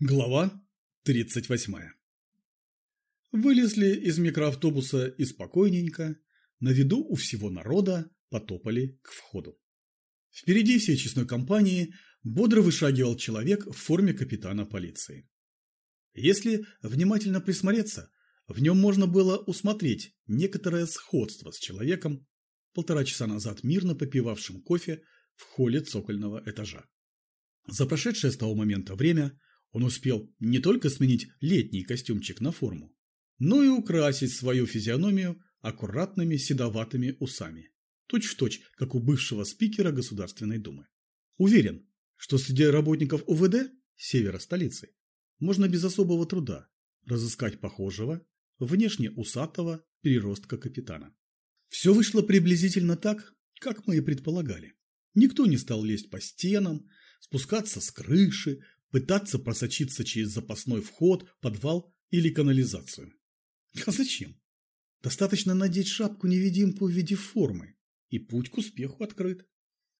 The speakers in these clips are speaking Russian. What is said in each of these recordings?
Глава 38 Вылезли из микроавтобуса и спокойненько, на виду у всего народа, потопали к входу. Впереди всей честной компании бодро вышагивал человек в форме капитана полиции. Если внимательно присмотреться, в нем можно было усмотреть некоторое сходство с человеком, полтора часа назад мирно попивавшим кофе в холле цокольного этажа. За прошедшее с того момента время – он успел не только сменить летний костюмчик на форму, но и украсить свою физиономию аккуратными седоватыми усами, точь-в-точь, точь, как у бывшего спикера Государственной Думы. Уверен, что среди работников УВД севера столицы можно без особого труда разыскать похожего, внешне усатого переростка капитана. Все вышло приблизительно так, как мы и предполагали. Никто не стал лезть по стенам, спускаться с крыши, пытаться просочиться через запасной вход, подвал или канализацию. А зачем? Достаточно надеть шапку-невидимку в виде формы, и путь к успеху открыт.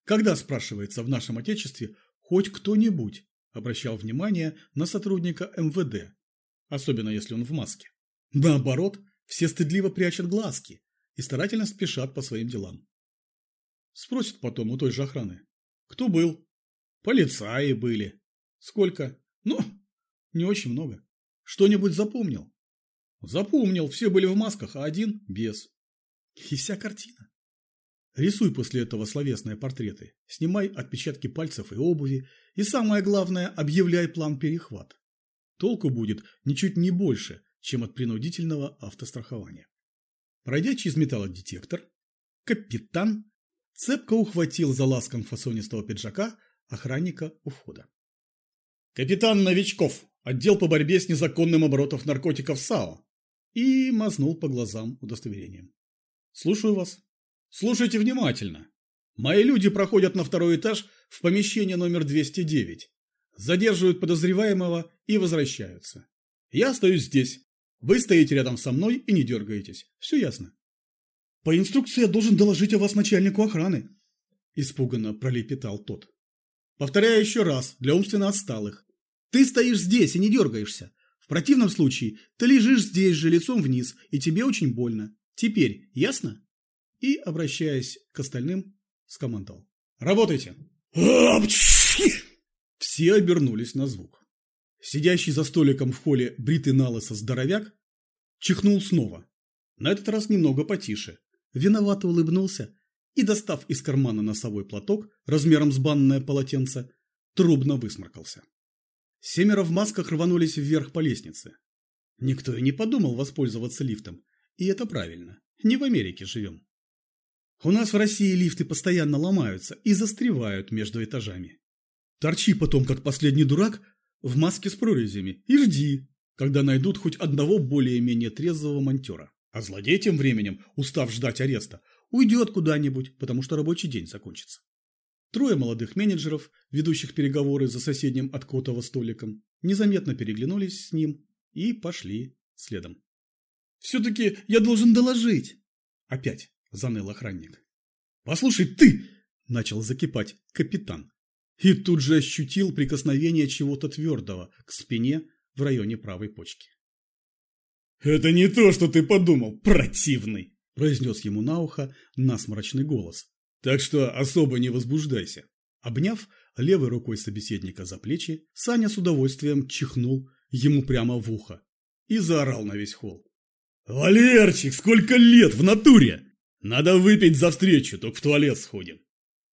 Когда, спрашивается, в нашем Отечестве хоть кто-нибудь обращал внимание на сотрудника МВД, особенно если он в маске? Наоборот, все стыдливо прячут глазки и старательно спешат по своим делам. Спросят потом у той же охраны. Кто был? Полицаи были. Сколько? Ну, не очень много. Что-нибудь запомнил? Запомнил, все были в масках, а один без. И вся картина. Рисуй после этого словесные портреты, снимай отпечатки пальцев и обуви, и самое главное, объявляй план перехвата. Толку будет ничуть не больше, чем от принудительного автострахования. Пройдя через металлодетектор, капитан цепко ухватил за ласком фасонистого пиджака охранника у входа. Капитан Новичков, отдел по борьбе с незаконным оборотом наркотиков САО. И мазнул по глазам удостоверением. Слушаю вас. Слушайте внимательно. Мои люди проходят на второй этаж в помещение номер 209. Задерживают подозреваемого и возвращаются. Я остаюсь здесь. Вы стоите рядом со мной и не дергаетесь. Все ясно. По инструкции я должен доложить о вас начальнику охраны. Испуганно пролепетал тот. Повторяю еще раз, для умственно отсталых. Ты стоишь здесь и не дергаешься. В противном случае ты лежишь здесь же лицом вниз, и тебе очень больно. Теперь ясно? И, обращаясь к остальным, скомандовал. Работайте! Все обернулись на звук. Сидящий за столиком в холле бритый налысо здоровяк чихнул снова. На этот раз немного потише. Виновато улыбнулся и, достав из кармана носовой платок размером с банное полотенце, трубно высморкался. Семеро в масках рванулись вверх по лестнице. Никто и не подумал воспользоваться лифтом. И это правильно. Не в Америке живем. У нас в России лифты постоянно ломаются и застревают между этажами. Торчи потом, как последний дурак, в маске с прорезями и жди, когда найдут хоть одного более-менее трезвого монтера. А злодей тем временем, устав ждать ареста, уйдет куда-нибудь, потому что рабочий день закончится. Трое молодых менеджеров, ведущих переговоры за соседним от Котова столиком, незаметно переглянулись с ним и пошли следом. «Все-таки я должен доложить!» Опять заныл охранник. «Послушай, ты!» – начал закипать капитан. И тут же ощутил прикосновение чего-то твердого к спине в районе правой почки. «Это не то, что ты подумал, противный!» – произнес ему на ухо насморочный голос, так что особо не возбуждайся. Обняв левой рукой собеседника за плечи, Саня с удовольствием чихнул ему прямо в ухо и заорал на весь холл. «Валерчик, сколько лет в натуре! Надо выпить за встречу, только в туалет сходим!»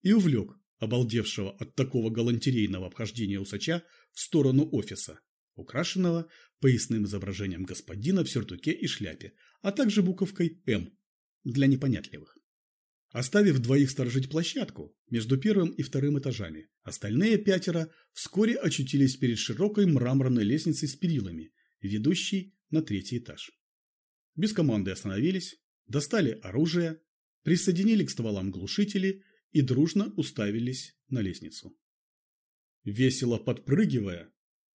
И увлек обалдевшего от такого галантерейного обхождения усача в сторону офиса, украшенного поясным изображением господина в сюртуке и шляпе, а также буковкой «М» для непонятливых. Оставив двоих сторожить площадку между первым и вторым этажами, остальные пятеро вскоре очутились перед широкой мраморной лестницей с перилами, ведущей на третий этаж. Без команды остановились, достали оружие, присоединили к стволам глушители и дружно уставились на лестницу. Весело подпрыгивая,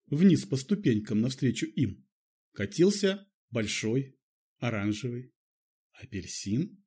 вниз по ступенькам навстречу им, катился большой оранжевый апельсин